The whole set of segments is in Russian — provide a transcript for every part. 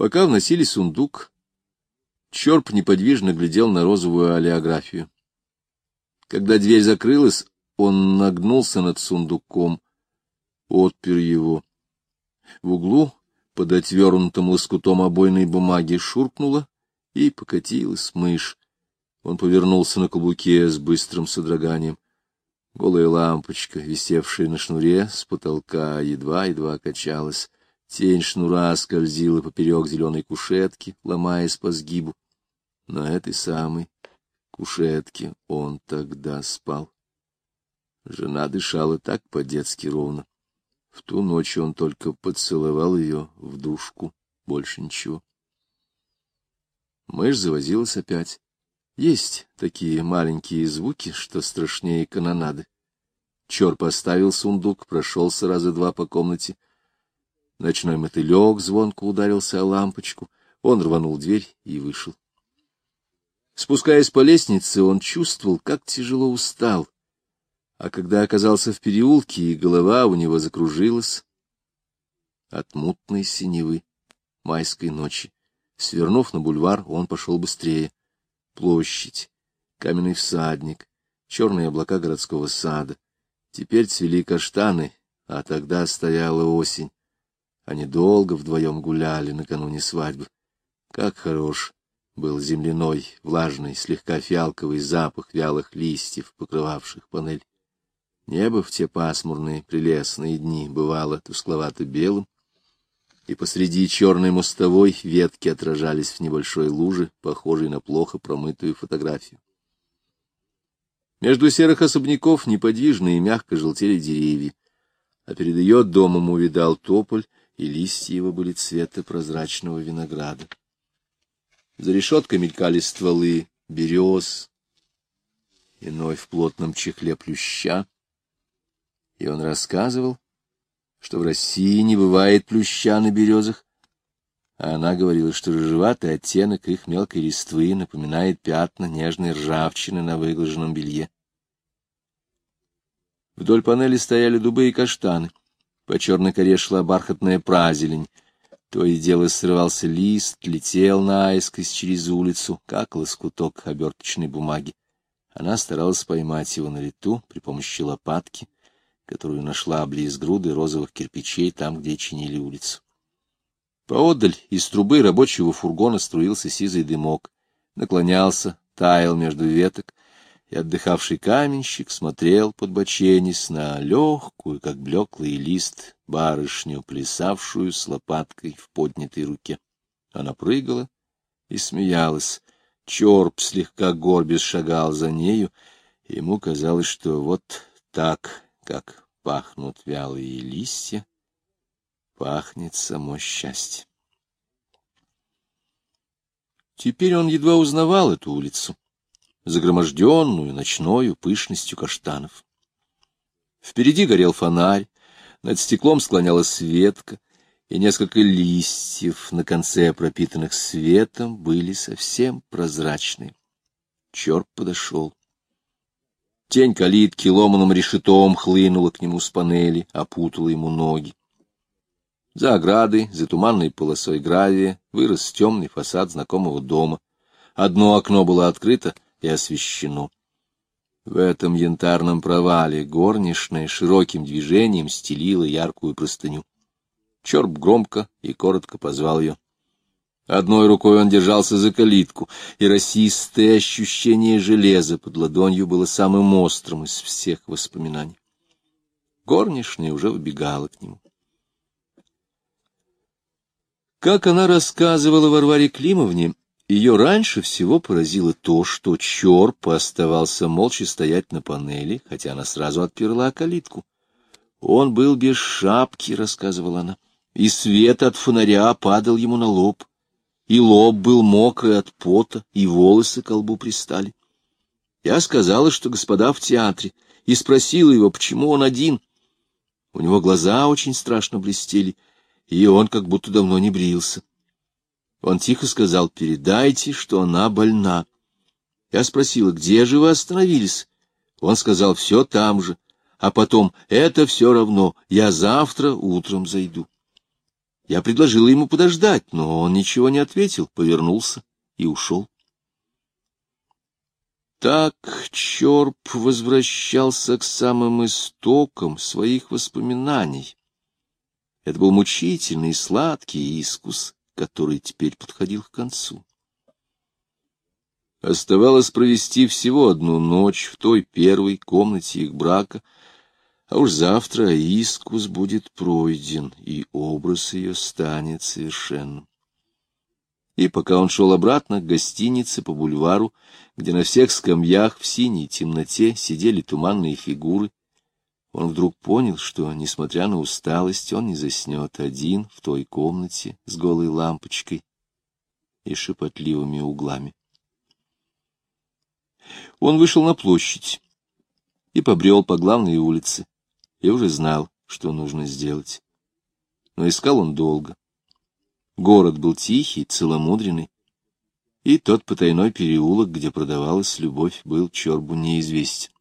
Пока вносили сундук, Чорп неподвижно глядел на розовую олеографию. Когда дверь закрылась, он нагнулся над сундуком, отпер его. В углу, под отвернутым лоскутом обойной бумаги, шуркнула и покатилась мышь. Он повернулся на каблуке с быстрым содроганием. Голая лампочка, висевшая на шнуре с потолка, едва-едва качалась. Тень шнура скользила поперек зеленой кушетки, ломаясь по сгибу. На этой самой кушетке он тогда спал. Жена дышала так по-детски ровно. В ту ночь он только поцеловал ее в душку, больше ничего. Мышь завозилась опять. Есть такие маленькие звуки, что страшнее канонады. Чор поставил сундук, прошелся раза два по комнате — Ночной мотылек звонко ударился о лампочку. Он рванул дверь и вышел. Спускаясь по лестнице, он чувствовал, как тяжело устал. А когда оказался в переулке, и голова у него закружилась от мутной синевы майской ночи. Свернув на бульвар, он пошел быстрее. Площадь, каменный всадник, черные облака городского сада. Теперь цвели каштаны, а тогда стояла осень. Они долго вдвоем гуляли накануне свадьбы. Как хорош был земляной, влажный, слегка фиалковый запах вялых листьев, покрывавших панель. Небо в те пасмурные, прелестные дни бывало тускловато-белым, и посреди черной мостовой ветки отражались в небольшой луже, похожей на плохо промытую фотографию. Между серых особняков неподвижно и мягко желтели деревья, а перед ее домом увидал тополь, и листья его были цвета прозрачного винограда. За решеткой мелькали стволы берез, иной в плотном чехле плюща, и он рассказывал, что в России не бывает плюща на березах, а она говорила, что рыжеватый оттенок их мелкой листвы напоминает пятна нежной ржавчины на выглаженном белье. Вдоль панели стояли дубы и каштаны. По черной коре шла бархатная празелень. То и дело срывался лист, летел наискось через улицу, как лоскуток оберточной бумаги. Она старалась поймать его на лету при помощи лопатки, которую нашла близ груды розовых кирпичей там, где чинили улицу. Поодаль из трубы рабочего фургона струился сизый дымок, наклонялся, таял между веток, и отдыхавший каменщик смотрел, под подбоченись, на легкую, как блеклый лист, барышню, плясавшую с лопаткой в поднятой руке. Она прыгала и смеялась. Чорп слегка горбис шагал за нею. Ему казалось, что вот так, как пахнут вялые листья, пахнет само счастье. Теперь он едва узнавал эту улицу загроможденную ночною пышностью каштанов. Впереди горел фонарь, над стеклом склонялась ветка, и несколько листьев на конце, пропитанных светом, были совсем прозрачны. Черт подошел. Тень калитки ломаным решетом хлынула к нему с панели, опутала ему ноги. За оградой, за туманной полосой гравия, вырос темный фасад знакомого дома. Одно окно было открыто — и освещено. В этом янтарном провале горничная широким движением стелила яркую простыню. Черп громко и коротко позвал ее. Одной рукой он держался за калитку, и расистое ощущение железа под ладонью было самым острым из всех воспоминаний. Горничная уже убегала к нему. Как она рассказывала Варваре Климовне, ее раньше всего поразило то, что Чорп оставался молча стоять на панели, хотя она сразу отперла калитку. Он был без шапки, — рассказывала она, — и свет от фонаря падал ему на лоб, и лоб был мокрый от пота, и волосы к лбу пристали. Я сказала, что господа в театре, и спросила его, почему он один. У него глаза очень страшно блестели, и он как будто давно не брился. Он тихо сказал, передайте, что она больна. Я спросила, где же вы остановились? Он сказал, все там же. А потом, это все равно, я завтра утром зайду. Я предложила ему подождать, но он ничего не ответил, повернулся и ушел. Так Чорп возвращался к самым истокам своих воспоминаний. Это был мучительный сладкий искус, который теперь подходил к концу. Оставалось провести всего одну ночь в той первой комнате их брака, а уж завтра искус будет пройден, и образ ее станет совершенным. И пока он шел обратно к гостинице по бульвару, где на всех скамьях в синей темноте сидели туманные фигуры, он вдруг понял, что, несмотря на усталость, он не заснет один в той комнате с голой лампочкой и шепотливыми углами. Он вышел на площадь и побрел по главной улице. Я уже знал, что нужно сделать. Но искал он долго. Город был тихий, целомудренный, и тот потайной переулок, где продавалась любовь, был Чорбу неизвестен.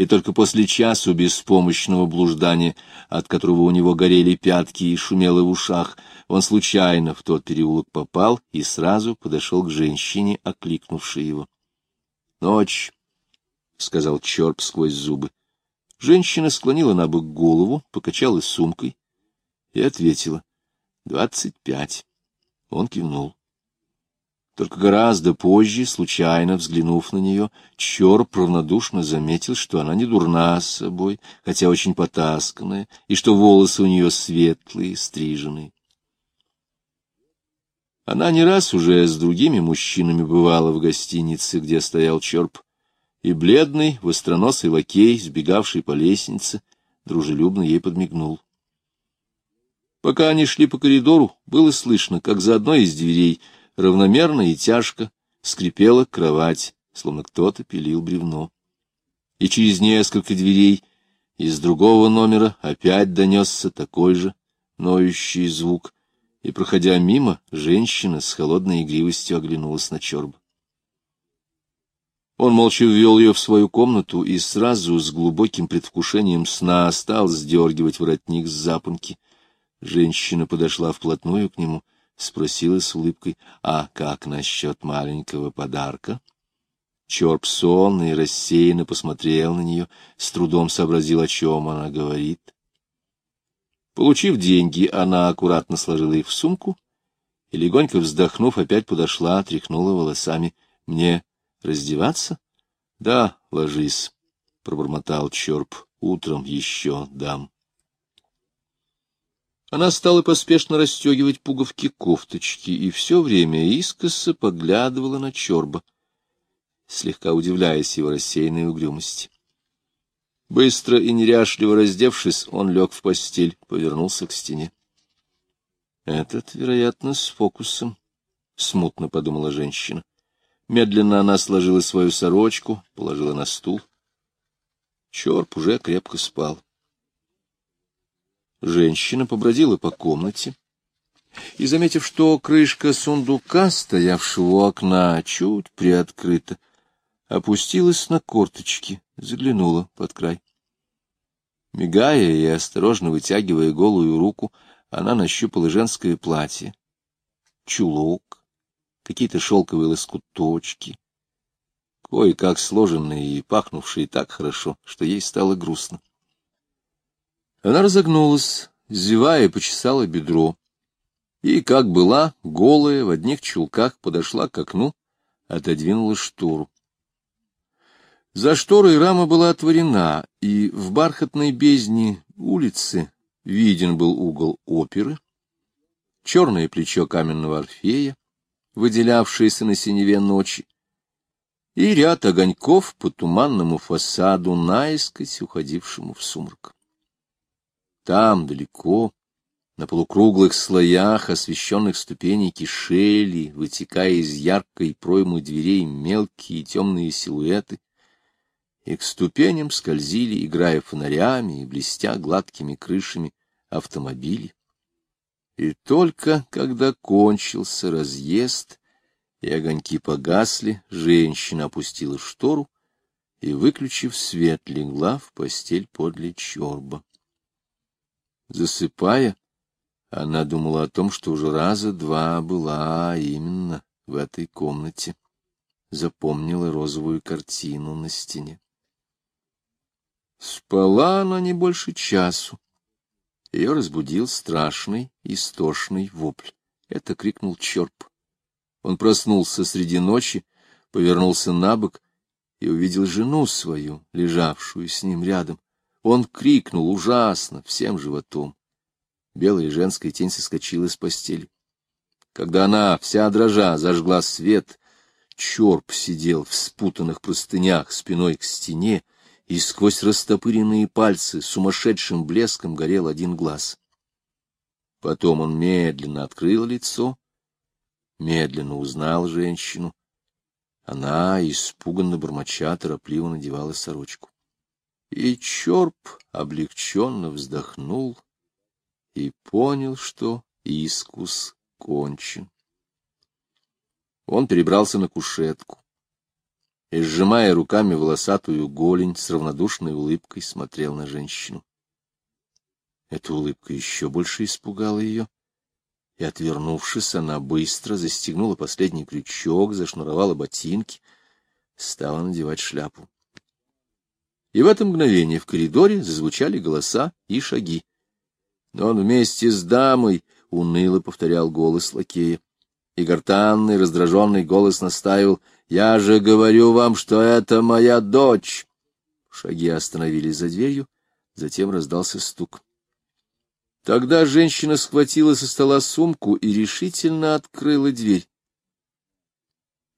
И только после часу беспомощного блуждания, от которого у него горели пятки и шумело в ушах, он случайно в тот переулок попал и сразу подошел к женщине, окликнувшей его. — Ночь, — сказал Чорб сквозь зубы. Женщина склонила на бок голову, покачала сумкой и ответила. Двадцать пять. Он кивнул. Только гораздо позже, случайно взглянув на нее, Чорп равнодушно заметил, что она не дурна с собой, хотя очень потасканная, и что волосы у нее светлые, стриженные. Она не раз уже с другими мужчинами бывала в гостинице, где стоял Чорп, и бледный, востроносый лакей, сбегавший по лестнице, дружелюбно ей подмигнул. Пока они шли по коридору, было слышно, как за одной из дверей равномерно и тяжко скрипела кровать, словно кто-то пилил бревно. И через несколько дверей из другого номера опять донесся такой же ноющий звук, и, проходя мимо, женщина с холодной игривостью оглянулась на Чорба. Он молча ввел ее в свою комнату и сразу с глубоким предвкушением сна стал сдергивать воротник с запонки — Женщина подошла вплотную к нему, спросила с улыбкой, «А как насчет маленького подарка?» Чорп сонно и рассеянно посмотрел на нее, с трудом сообразил, о чем она говорит. Получив деньги, она аккуратно сложила их в сумку и, легонько вздохнув, опять подошла, тряхнула волосами. — Мне раздеваться? — Да, ложись, — пробормотал Чорп. — Утром еще дам. Она стала поспешно расстегивать пуговки кофточки и все время искоса поглядывала на Чорба, слегка удивляясь его рассеянной угрюмости. Быстро и неряшливо раздевшись, он лег в постель, повернулся к стене. «Этот, вероятно, с фокусом», — смутно подумала женщина. Медленно она сложила свою сорочку, положила на стул. Чорп уже крепко спал. Женщина побродила по комнате и, заметив, что крышка сундука, стоявшего у окна, чуть приоткрыта, опустилась на корточки, заглянула под край. Мигая и осторожно вытягивая голую руку, она нащупала женское платье, чулок, какие-то шелковые лоскуточки, кое-как сложенные и пахнувшие так хорошо, что ей стало грустно. Она разогнулась, зевая, почесала бедро. И, как была, голая, в одних чулках, подошла к окну, отодвинула штору. За шторой рама была отворена, и в бархатной бездне улицы виден был угол оперы, черное плечо каменного орфея, выделявшееся на синеве ночи, и ряд огоньков по туманному фасаду, наискось уходившему в сумрак. Там, далеко, на полукруглых слоях освещенных ступеней кишели, вытекая из яркой проймы дверей мелкие темные силуэты, и к ступеням скользили, играя фонарями и блестя гладкими крышами, автомобили. И только когда кончился разъезд, и огоньки погасли, женщина опустила штору и, выключив свет, легла в постель подле чорба. Засыпая, Она думала о том, что уже раза два была именно в этой комнате. Запомнила розовую картину на стене. Спала она не больше часу. Ее разбудил страшный, истошный вопль. Это крикнул Черп. Он проснулся среди ночи, повернулся на бок и увидел жену свою, лежавшую с ним рядом. Он крикнул ужасно, всем животом. Белая женская тень соскочила с постели. Когда она, вся дрожа, зажгла свет, Чорп сидел в спутанных простынях спиной к стене, и сквозь растопыренные пальцы сумасшедшим блеском горел один глаз. Потом он медленно открыл лицо, медленно узнал женщину. Она, испуганно бормоча, торопливо надевала сорочку. И Чорп облегченно вздохнул и понял, что искус кончен. Он перебрался на кушетку и, сжимая руками волосатую голень, с равнодушной улыбкой смотрел на женщину. Эта улыбка еще больше испугала ее, и, отвернувшись, она быстро застегнула последний крючок, зашнуровала ботинки, стала надевать шляпу. И в это мгновение в коридоре зазвучали голоса и шаги. Но он вместе с дамой уныло повторял голос лакея. И гортанный, раздраженный голос настаивал — я же говорю вам, что это моя дочь. Шаги остановились за дверью, затем раздался стук. Тогда женщина схватила со стола сумку и решительно открыла дверь.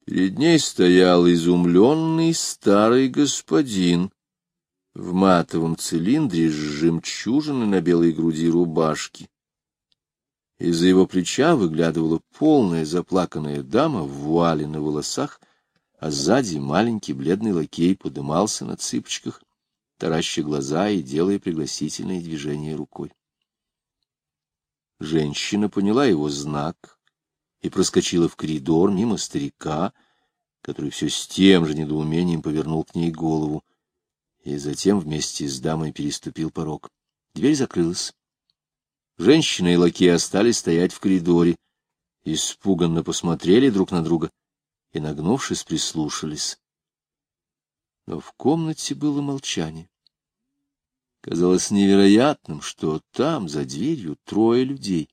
Перед ней стоял изумленный старый господин в матовом цилиндре с жемчужиной на белой груди рубашки. Из-за его плеча выглядывала полная заплаканная дама в вуале на волосах — а сзади маленький бледный лакей подымался на цыпочках, тараща глаза и делая пригласительные движения рукой. Женщина поняла его знак и проскочила в коридор мимо старика, который все с тем же недоумением повернул к ней голову, и затем вместе с дамой переступил порог. Дверь закрылась. Женщина и лакей остались стоять в коридоре, испуганно посмотрели друг на друга — и, нагнувшись, прислушались. Но в комнате было молчание. Казалось невероятным, что там, за дверью, трое людей.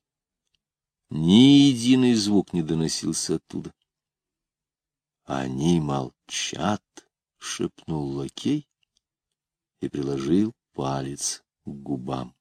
Ни единый звук не доносился оттуда. «Они молчат», — шепнул лакей и приложил палец к губам.